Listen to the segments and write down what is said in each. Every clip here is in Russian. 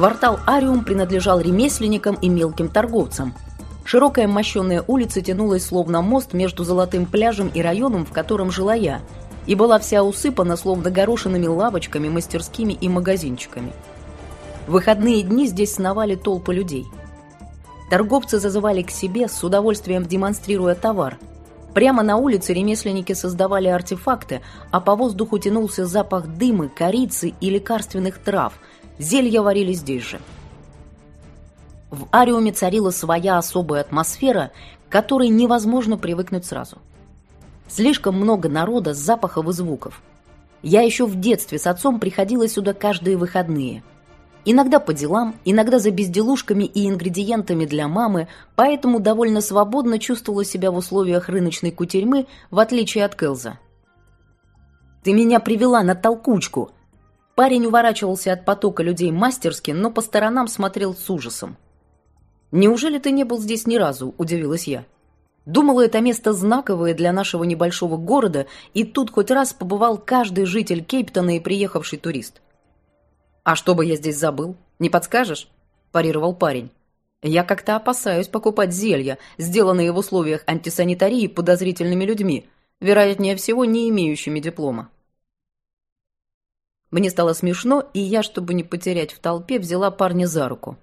Квартал Ариум принадлежал ремесленникам и мелким торговцам. Широкая мощенная улица тянулась словно мост между золотым пляжем и районом, в котором жила я, и была вся усыпана словно горошинами лавочками, мастерскими и магазинчиками. В выходные дни здесь сновали толпы людей. Торговцы зазывали к себе, с удовольствием демонстрируя товар. Прямо на улице ремесленники создавали артефакты, а по воздуху тянулся запах дыма, корицы и лекарственных трав. Зелья варили здесь же. В Ариуме царила своя особая атмосфера, к которой невозможно привыкнуть сразу. Слишком много народа, запахов и звуков. Я еще в детстве с отцом приходила сюда каждые выходные – Иногда по делам, иногда за безделушками и ингредиентами для мамы, поэтому довольно свободно чувствовала себя в условиях рыночной кутерьмы, в отличие от Келза. «Ты меня привела на толкучку!» Парень уворачивался от потока людей мастерски, но по сторонам смотрел с ужасом. «Неужели ты не был здесь ни разу?» – удивилась я. Думала, это место знаковое для нашего небольшого города, и тут хоть раз побывал каждый житель Кейптона и приехавший турист. «А что бы я здесь забыл? Не подскажешь?» – парировал парень. «Я как-то опасаюсь покупать зелья, сделанные в условиях антисанитарии подозрительными людьми, вероятнее всего не имеющими диплома». Мне стало смешно, и я, чтобы не потерять в толпе, взяла парня за руку.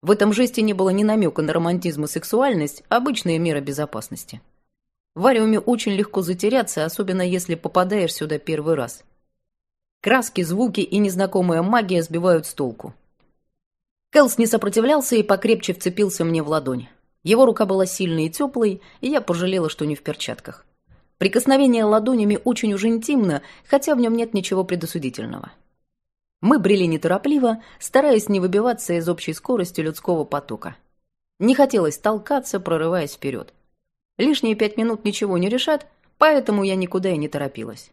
В этом жесте не было ни намека на романтизм и сексуальность, обычная мера безопасности. В ариуме очень легко затеряться, особенно если попадаешь сюда первый раз. Краски, звуки и незнакомая магия сбивают с толку. Кэлс не сопротивлялся и покрепче вцепился мне в ладонь. Его рука была сильной и теплой, и я пожалела, что не в перчатках. Прикосновение ладонями очень уж интимно, хотя в нем нет ничего предосудительного. Мы брели неторопливо, стараясь не выбиваться из общей скорости людского потока. Не хотелось толкаться, прорываясь вперед. Лишние пять минут ничего не решат, поэтому я никуда и не торопилась.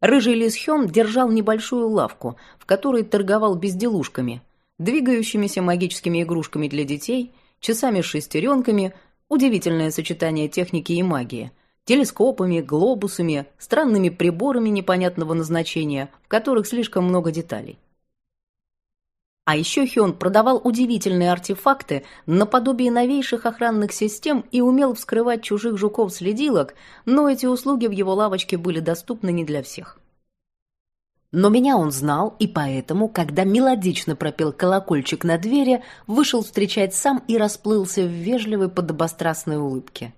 Рыжий Лис Хён держал небольшую лавку, в которой торговал безделушками, двигающимися магическими игрушками для детей, часами с шестеренками, удивительное сочетание техники и магии, телескопами, глобусами, странными приборами непонятного назначения, в которых слишком много деталей. А еще Хён продавал удивительные артефакты наподобие новейших охранных систем и умел вскрывать чужих жуков-следилок, но эти услуги в его лавочке были доступны не для всех. Но меня он знал, и поэтому, когда мелодично пропел колокольчик на двери, вышел встречать сам и расплылся в вежливой подобострастной улыбке.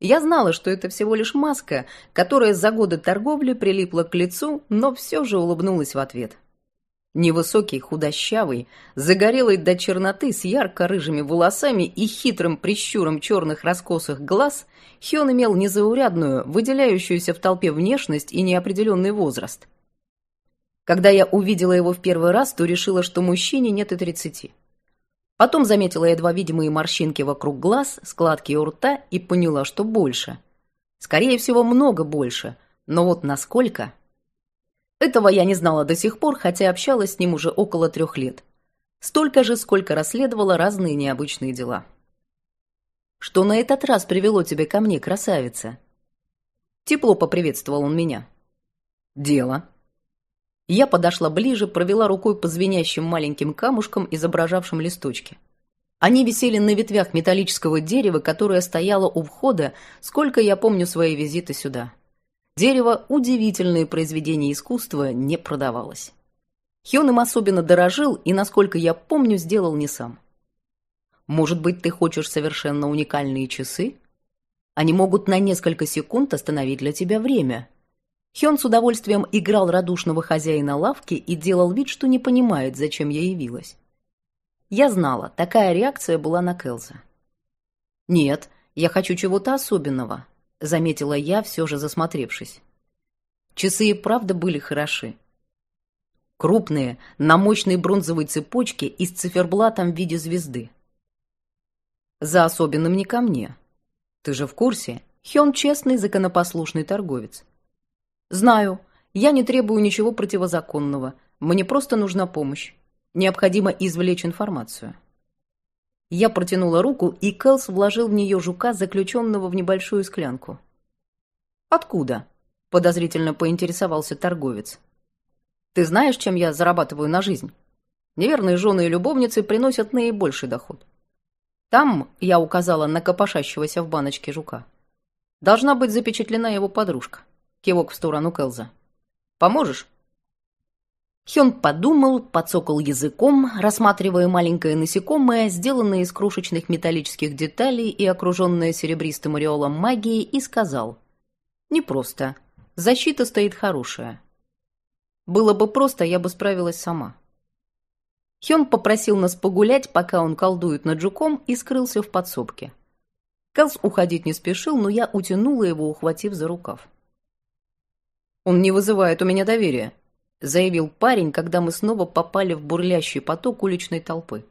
Я знала, что это всего лишь маска, которая за годы торговли прилипла к лицу, но все же улыбнулась в ответ. Невысокий, худощавый, загорелый до черноты с ярко-рыжими волосами и хитрым прищуром черных раскосых глаз, Хён имел незаурядную, выделяющуюся в толпе внешность и неопределенный возраст. Когда я увидела его в первый раз, то решила, что мужчине нет и тридцати. Потом заметила едва видимые морщинки вокруг глаз, складки у рта и поняла, что больше. Скорее всего, много больше, но вот насколько – этого я не знала до сих пор, хотя общалась с ним уже около трех лет. Столько же, сколько расследовала разные необычные дела. «Что на этот раз привело тебя ко мне, красавица?» Тепло поприветствовал он меня. «Дело». Я подошла ближе, провела рукой по звенящим маленьким камушкам, изображавшим листочки. Они висели на ветвях металлического дерева, которое стояло у входа, сколько я помню свои визиты сюда. Дерево, удивительное произведение искусства, не продавалось. Хён им особенно дорожил и, насколько я помню, сделал не сам. Может быть, ты хочешь совершенно уникальные часы? Они могут на несколько секунд остановить для тебя время. Хён с удовольствием играл радушного хозяина лавки и делал вид, что не понимает, зачем я явилась. Я знала, такая реакция была на Келза. «Нет, я хочу чего-то особенного. — заметила я, все же засмотревшись. Часы и правда были хороши. Крупные, на мощной бронзовой цепочке и с циферблатом в виде звезды. За особенным не ко мне. Ты же в курсе, Хён честный, законопослушный торговец. Знаю, я не требую ничего противозаконного, мне просто нужна помощь. Необходимо извлечь информацию. Я протянула руку, и Кэлс вложил в нее жука, заключенного в небольшую склянку. «Откуда?» – подозрительно поинтересовался торговец. «Ты знаешь, чем я зарабатываю на жизнь?» Неверные жены и любовницы приносят наибольший доход. Там, я указала на копошащегося в баночке жука, должна быть запечатлена его подружка. Кивок в сторону Келза. «Поможешь?» Хён подумал, подсокал языком, рассматривая маленькое насекомое, сделанное из крошечных металлических деталей и окруженное серебристым ореолом магии, и сказал. «Непросто. Защита стоит хорошая. Было бы просто, я бы справилась сама». Хён попросил нас погулять, пока он колдует над жуком, и скрылся в подсобке. Кэлс уходить не спешил, но я утянула его, ухватив за рукав. «Он не вызывает у меня доверия», — заявил парень, когда мы снова попали в бурлящий поток уличной толпы.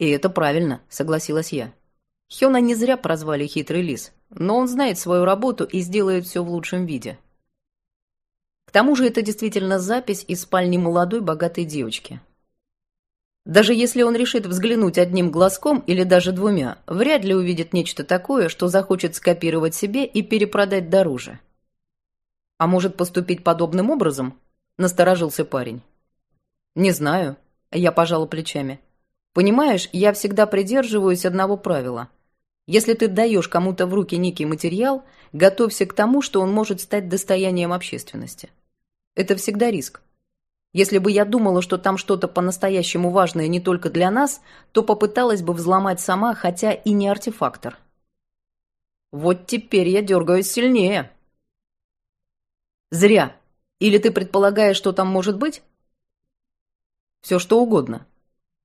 «И это правильно», — согласилась я. Хёна не зря прозвали «хитрый лис», но он знает свою работу и сделает все в лучшем виде. К тому же это действительно запись из спальни молодой богатой девочки. Даже если он решит взглянуть одним глазком или даже двумя, вряд ли увидит нечто такое, что захочет скопировать себе и перепродать дороже. «А может поступить подобным образом?» – насторожился парень. «Не знаю», – я пожала плечами. «Понимаешь, я всегда придерживаюсь одного правила. Если ты даешь кому-то в руки некий материал, готовься к тому, что он может стать достоянием общественности. Это всегда риск. Если бы я думала, что там что-то по-настоящему важное не только для нас, то попыталась бы взломать сама, хотя и не артефактор. Вот теперь я дергаюсь сильнее. Зря. Или ты предполагаешь, что там может быть? Все что угодно.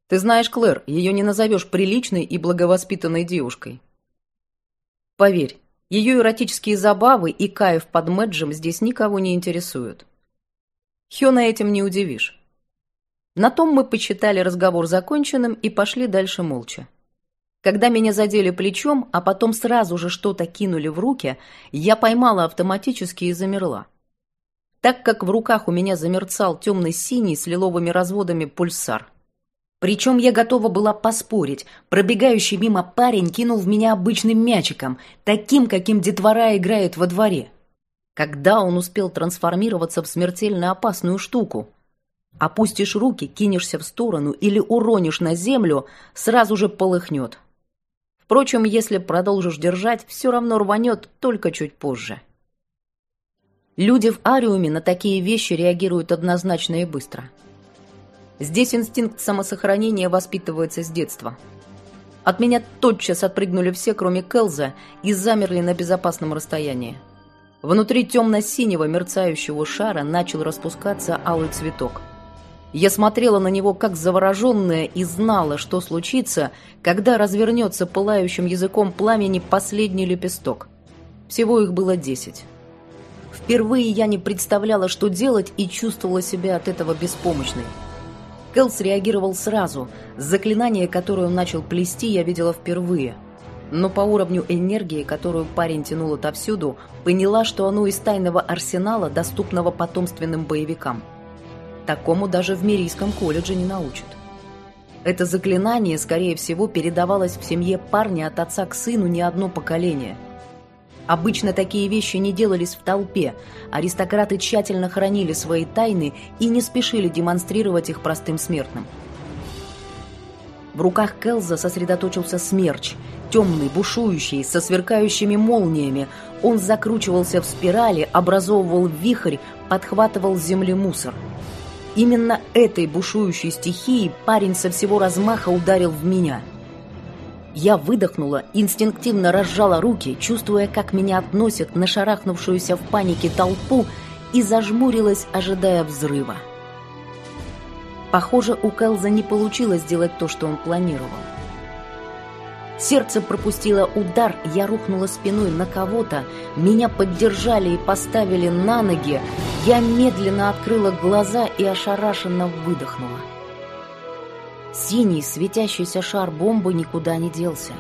Ты знаешь Клэр, ее не назовешь приличной и благовоспитанной девушкой. Поверь, ее эротические забавы и кайф под Мэджем здесь никого не интересуют. Хёна этим не удивишь. На том мы посчитали разговор законченным и пошли дальше молча. Когда меня задели плечом, а потом сразу же что-то кинули в руки, я поймала автоматически и замерла так как в руках у меня замерцал темно-синий с лиловыми разводами пульсар. Причем я готова была поспорить. Пробегающий мимо парень кинул в меня обычным мячиком, таким, каким детвора играет во дворе. Когда он успел трансформироваться в смертельно опасную штуку? Опустишь руки, кинешься в сторону или уронишь на землю, сразу же полыхнет. Впрочем, если продолжишь держать, все равно рванет только чуть позже. Люди в ариуме на такие вещи реагируют однозначно и быстро. Здесь инстинкт самосохранения воспитывается с детства. От меня тотчас отпрыгнули все, кроме Келза, и замерли на безопасном расстоянии. Внутри темно-синего мерцающего шара начал распускаться алый цветок. Я смотрела на него как завороженная и знала, что случится, когда развернется пылающим языком пламени последний лепесток. Всего их было десять. Впервые я не представляла, что делать, и чувствовала себя от этого беспомощной. Кэл среагировал сразу. Заклинание, которое он начал плести, я видела впервые. Но по уровню энергии, которую парень тянул отовсюду, поняла, что оно из тайного арсенала, доступного потомственным боевикам. Такому даже в Мирийском колледже не научат. Это заклинание, скорее всего, передавалось в семье парня от отца к сыну не одно поколение – Обычно такие вещи не делались в толпе. Аристократы тщательно хранили свои тайны и не спешили демонстрировать их простым смертным. В руках Келза сосредоточился смерч, темный, бушующий, со сверкающими молниями. Он закручивался в спирали, образовывал вихрь, подхватывал с земли мусор. Именно этой бушующей стихией парень со всего размаха ударил в меня – я выдохнула, инстинктивно разжала руки, чувствуя, как меня относят на шарахнувшуюся в панике толпу и зажмурилась, ожидая взрыва. Похоже, у Кэлза не получилось сделать то, что он планировал. Сердце пропустило удар, я рухнула спиной на кого-то, меня поддержали и поставили на ноги, я медленно открыла глаза и ошарашенно выдохнула. Синий светящийся шар бомбы никуда не делся.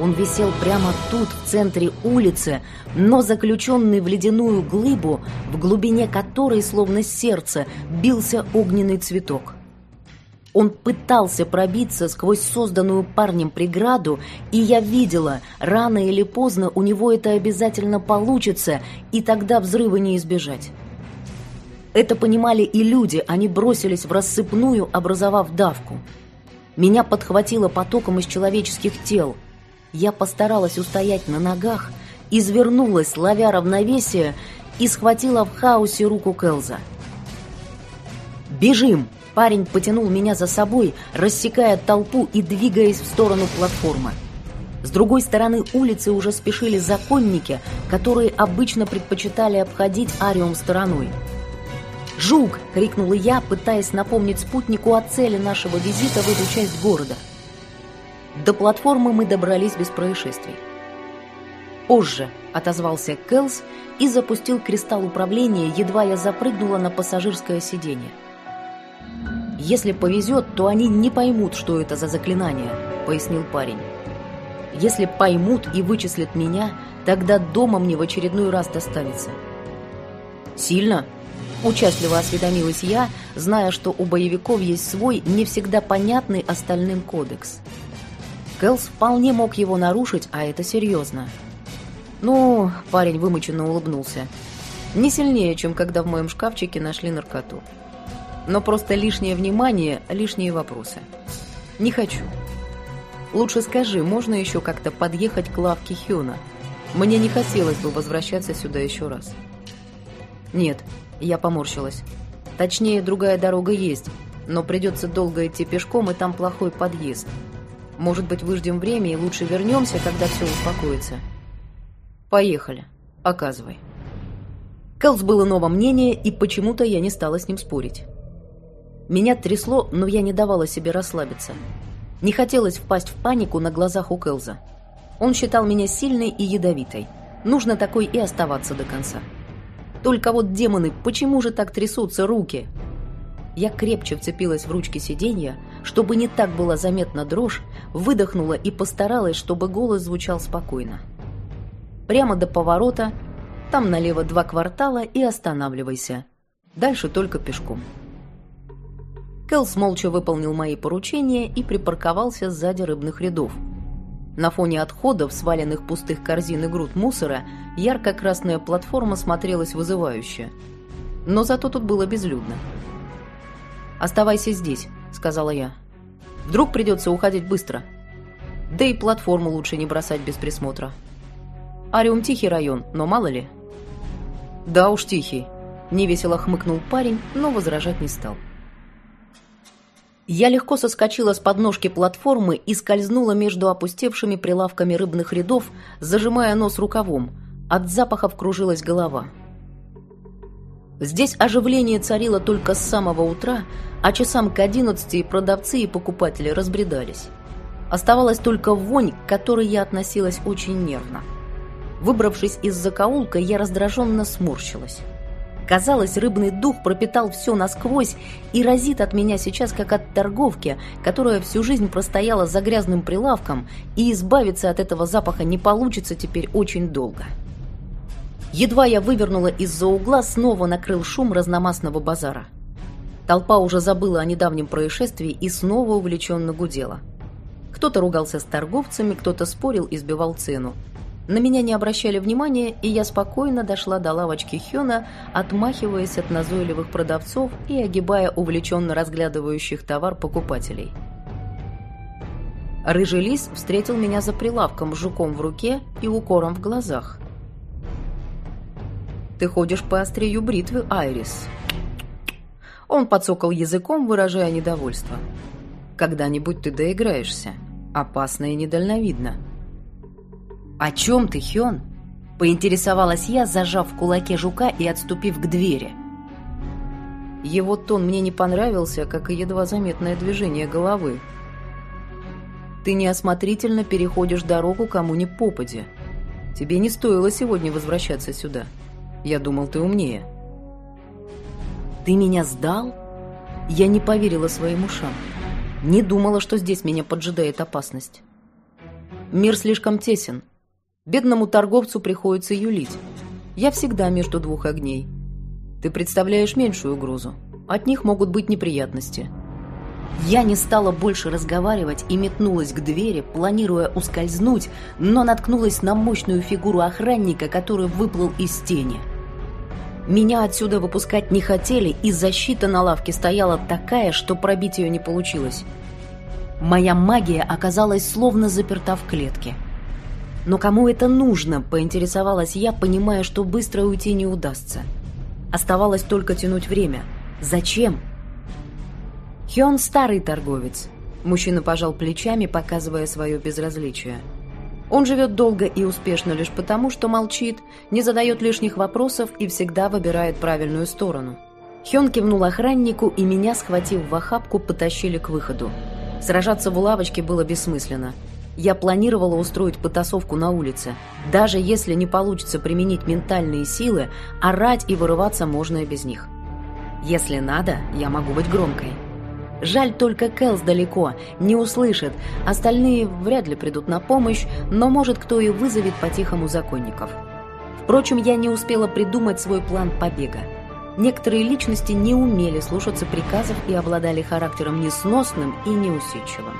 Он висел прямо тут, в центре улицы, но заключенный в ледяную глыбу, в глубине которой, словно сердце, бился огненный цветок. Он пытался пробиться сквозь созданную парнем преграду, и я видела, рано или поздно у него это обязательно получится, и тогда взрыва не избежать. Это понимали и люди, они бросились в рассыпную, образовав давку. Меня подхватило потоком из человеческих тел. Я постаралась устоять на ногах, извернулась, ловя равновесие, и схватила в хаосе руку Келза. «Бежим!» Парень потянул меня за собой, рассекая толпу и двигаясь в сторону платформы. С другой стороны улицы уже спешили законники, которые обычно предпочитали обходить Ариум стороной. «Жук!» — крикнула я, пытаясь напомнить спутнику о цели нашего визита в эту часть города. До платформы мы добрались без происшествий. «Позже», — отозвался Келс и запустил кристалл управления, едва я запрыгнула на пассажирское сиденье. «Если повезет, то они не поймут, что это за заклинание», — пояснил парень. «Если поймут и вычислят меня, тогда дома мне в очередной раз достанется». «Сильно?» — участливо осведомилась я, зная, что у боевиков есть свой, не всегда понятный остальным кодекс. Кэлс вполне мог его нарушить, а это серьезно. «Ну...» — парень вымученно улыбнулся. «Не сильнее, чем когда в моем шкафчике нашли наркоту» но просто лишнее внимание, лишние вопросы. Не хочу. Лучше скажи, можно еще как-то подъехать к лавке Хёна? Мне не хотелось бы возвращаться сюда еще раз. Нет, я поморщилась. Точнее, другая дорога есть, но придется долго идти пешком, и там плохой подъезд. Может быть, выждем время и лучше вернемся, когда все успокоится. Поехали. Оказывай. Кэлс было новое мнение, и почему-то я не стала с ним спорить. Меня трясло, но я не давала себе расслабиться. Не хотелось впасть в панику на глазах у Келза. Он считал меня сильной и ядовитой. Нужно такой и оставаться до конца. Только вот демоны, почему же так трясутся руки? Я крепче вцепилась в ручки сиденья, чтобы не так была заметна дрожь, выдохнула и постаралась, чтобы голос звучал спокойно. Прямо до поворота, там налево два квартала и останавливайся. Дальше только пешком. Кэлс молча выполнил мои поручения и припарковался сзади рыбных рядов. На фоне отходов, сваленных пустых корзин и груд мусора, ярко-красная платформа смотрелась вызывающе. Но зато тут было безлюдно. «Оставайся здесь», — сказала я. «Вдруг придется уходить быстро. Да и платформу лучше не бросать без присмотра. Ариум тихий район, но мало ли». «Да уж тихий», — невесело хмыкнул парень, но возражать не стал. Я легко соскочила с подножки платформы и скользнула между опустевшими прилавками рыбных рядов, зажимая нос рукавом. От запахов кружилась голова. Здесь оживление царило только с самого утра, а часам к одиннадцати продавцы и покупатели разбредались. Оставалась только вонь, к которой я относилась очень нервно. Выбравшись из закоулка, я раздраженно сморщилась. Казалось, рыбный дух пропитал все насквозь и разит от меня сейчас, как от торговки, которая всю жизнь простояла за грязным прилавком, и избавиться от этого запаха не получится теперь очень долго. Едва я вывернула из-за угла, снова накрыл шум разномастного базара. Толпа уже забыла о недавнем происшествии и снова увлеченно гудела. Кто-то ругался с торговцами, кто-то спорил и сбивал цену. На меня не обращали внимания, и я спокойно дошла до лавочки Хёна, отмахиваясь от назойливых продавцов и огибая увлеченно разглядывающих товар покупателей. Рыжий лис встретил меня за прилавком с жуком в руке и укором в глазах. «Ты ходишь по острию бритвы, Айрис». Он подсокал языком, выражая недовольство. «Когда-нибудь ты доиграешься. Опасно и недальновидно». «О чем ты, Хён?» – поинтересовалась я, зажав в кулаке жука и отступив к двери. Его тон мне не понравился, как и едва заметное движение головы. «Ты неосмотрительно переходишь дорогу кому ни попади. Тебе не стоило сегодня возвращаться сюда. Я думал, ты умнее». «Ты меня сдал?» Я не поверила своим ушам. Не думала, что здесь меня поджидает опасность. Мир слишком тесен. Бедному торговцу приходится юлить. Я всегда между двух огней. Ты представляешь меньшую угрозу. От них могут быть неприятности. Я не стала больше разговаривать и метнулась к двери, планируя ускользнуть, но наткнулась на мощную фигуру охранника, который выплыл из тени. Меня отсюда выпускать не хотели, и защита на лавке стояла такая, что пробить ее не получилось. Моя магия оказалась словно заперта в клетке. Но кому это нужно, поинтересовалась я, понимая, что быстро уйти не удастся. Оставалось только тянуть время. Зачем? Хён старый торговец. Мужчина пожал плечами, показывая свое безразличие. Он живет долго и успешно лишь потому, что молчит, не задает лишних вопросов и всегда выбирает правильную сторону. Хён кивнул охраннику, и меня, схватив в охапку, потащили к выходу. Сражаться в лавочке было бессмысленно. Я планировала устроить потасовку на улице. Даже если не получится применить ментальные силы, орать и вырываться можно и без них. Если надо, я могу быть громкой. Жаль только Кэлс далеко, не услышит. Остальные вряд ли придут на помощь, но может кто и вызовет по-тихому законников. Впрочем, я не успела придумать свой план побега. Некоторые личности не умели слушаться приказов и обладали характером несносным и неусидчивым.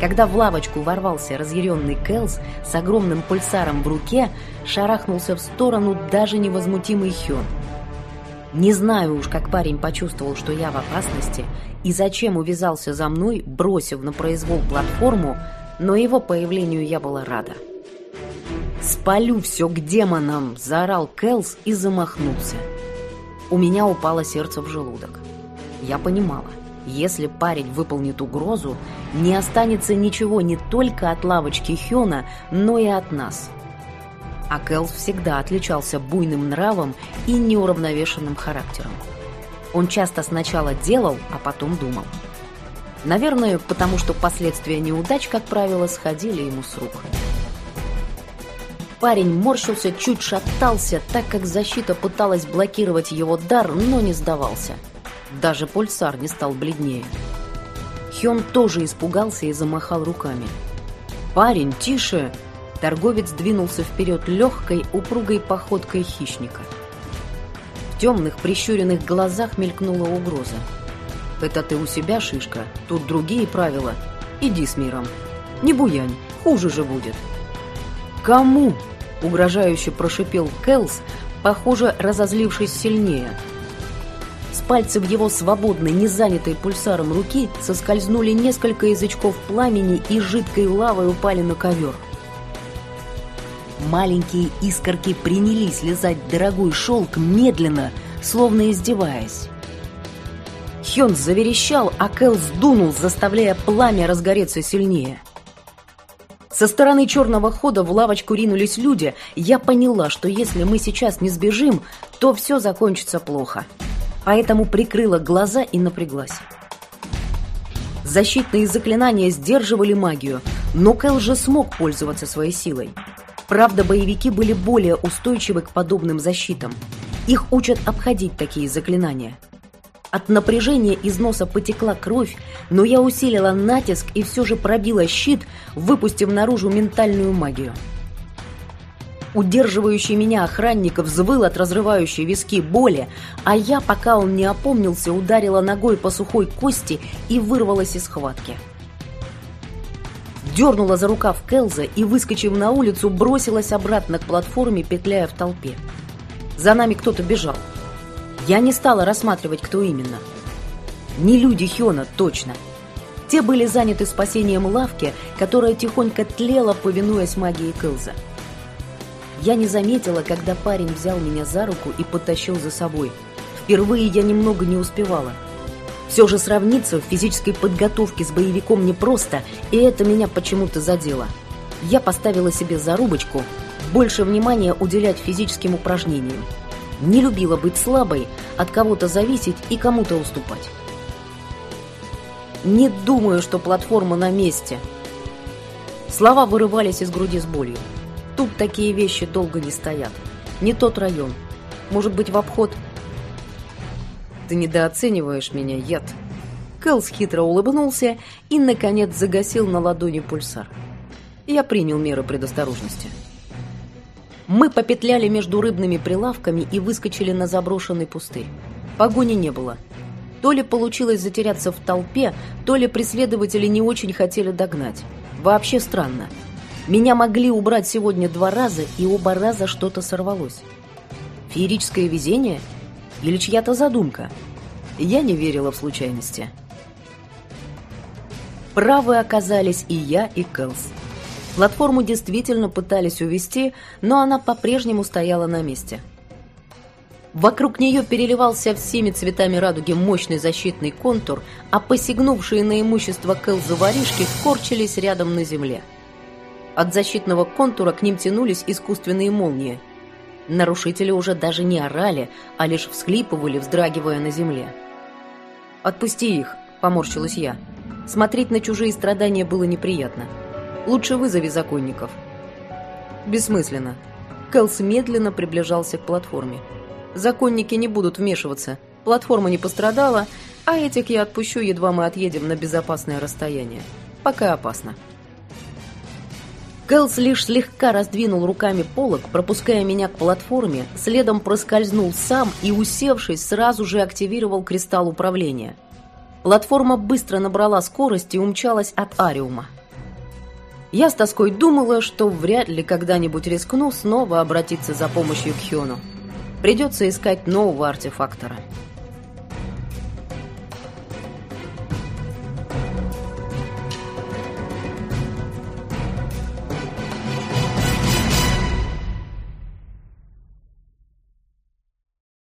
Когда в лавочку ворвался разъяренный Кэлс с огромным пульсаром в руке, шарахнулся в сторону даже невозмутимый Хён. Не знаю уж, как парень почувствовал, что я в опасности, и зачем увязался за мной, бросив на произвол платформу, но его появлению я была рада. «Спалю все к демонам!» – заорал Кэлс и замахнулся. У меня упало сердце в желудок. Я понимала, если парень выполнит угрозу, не останется ничего не только от лавочки Хёна, но и от нас. А Кэлс всегда отличался буйным нравом и неуравновешенным характером. Он часто сначала делал, а потом думал. Наверное, потому что последствия неудач, как правило, сходили ему с рук. Парень морщился, чуть шатался, так как защита пыталась блокировать его дар, но не сдавался. Даже пульсар не стал бледнее. Хён тоже испугался и замахал руками. «Парень, тише!» Торговец двинулся вперед легкой, упругой походкой хищника – в темных, прищуренных глазах мелькнула угроза. «Это ты у себя, Шишка? Тут другие правила. Иди с миром. Не буянь, хуже же будет». «Кому?» — угрожающе прошипел Келс, похоже, разозлившись сильнее. С пальцев его свободной, не занятой пульсаром руки соскользнули несколько язычков пламени и жидкой лавой упали на ковер. Маленькие искорки принялись лизать дорогой шелк медленно, словно издеваясь. Хён заверещал, а Кэл сдунул, заставляя пламя разгореться сильнее. Со стороны черного хода в лавочку ринулись люди. Я поняла, что если мы сейчас не сбежим, то все закончится плохо. Поэтому прикрыла глаза и напряглась. Защитные заклинания сдерживали магию, но Кэл же смог пользоваться своей силой. Правда, боевики были более устойчивы к подобным защитам. Их учат обходить такие заклинания. От напряжения из носа потекла кровь, но я усилила натиск и все же пробила щит, выпустив наружу ментальную магию. Удерживающий меня охранник взвыл от разрывающей виски боли, а я, пока он не опомнился, ударила ногой по сухой кости и вырвалась из схватки дернула за рукав Келза и, выскочив на улицу, бросилась обратно к платформе, петляя в толпе. За нами кто-то бежал. Я не стала рассматривать, кто именно. Не люди Хёна, точно. Те были заняты спасением лавки, которая тихонько тлела, повинуясь магии Келза. Я не заметила, когда парень взял меня за руку и потащил за собой. Впервые я немного не успевала – все же сравниться в физической подготовке с боевиком непросто, и это меня почему-то задело. Я поставила себе зарубочку больше внимания уделять физическим упражнениям. Не любила быть слабой, от кого-то зависеть и кому-то уступать. Не думаю, что платформа на месте. Слова вырывались из груди с болью. Тут такие вещи долго не стоят. Не тот район. Может быть, в обход ты недооцениваешь меня, яд. Кэлс хитро улыбнулся и, наконец, загасил на ладони пульсар. Я принял меры предосторожности. Мы попетляли между рыбными прилавками и выскочили на заброшенный пустырь. Погони не было. То ли получилось затеряться в толпе, то ли преследователи не очень хотели догнать. Вообще странно. Меня могли убрать сегодня два раза, и оба раза что-то сорвалось. Феерическое везение? Или чья-то задумка? Я не верила в случайности. Правы оказались и я, и Кэлс. Платформу действительно пытались увести, но она по-прежнему стояла на месте. Вокруг нее переливался всеми цветами радуги мощный защитный контур, а посягнувшие на имущество Кэлза воришки корчились рядом на земле. От защитного контура к ним тянулись искусственные молнии. Нарушители уже даже не орали, а лишь всхлипывали, вздрагивая на земле. «Отпусти их», — поморщилась я. Смотреть на чужие страдания было неприятно. Лучше вызови законников. Бессмысленно. Кэлс медленно приближался к платформе. Законники не будут вмешиваться. Платформа не пострадала, а этих я отпущу, едва мы отъедем на безопасное расстояние. Пока опасно. Кэлс лишь слегка раздвинул руками полок, пропуская меня к платформе, следом проскользнул сам и, усевшись, сразу же активировал кристалл управления. Платформа быстро набрала скорость и умчалась от Ариума. Я с тоской думала, что вряд ли когда-нибудь рискну снова обратиться за помощью к Хёну. Придется искать нового артефактора.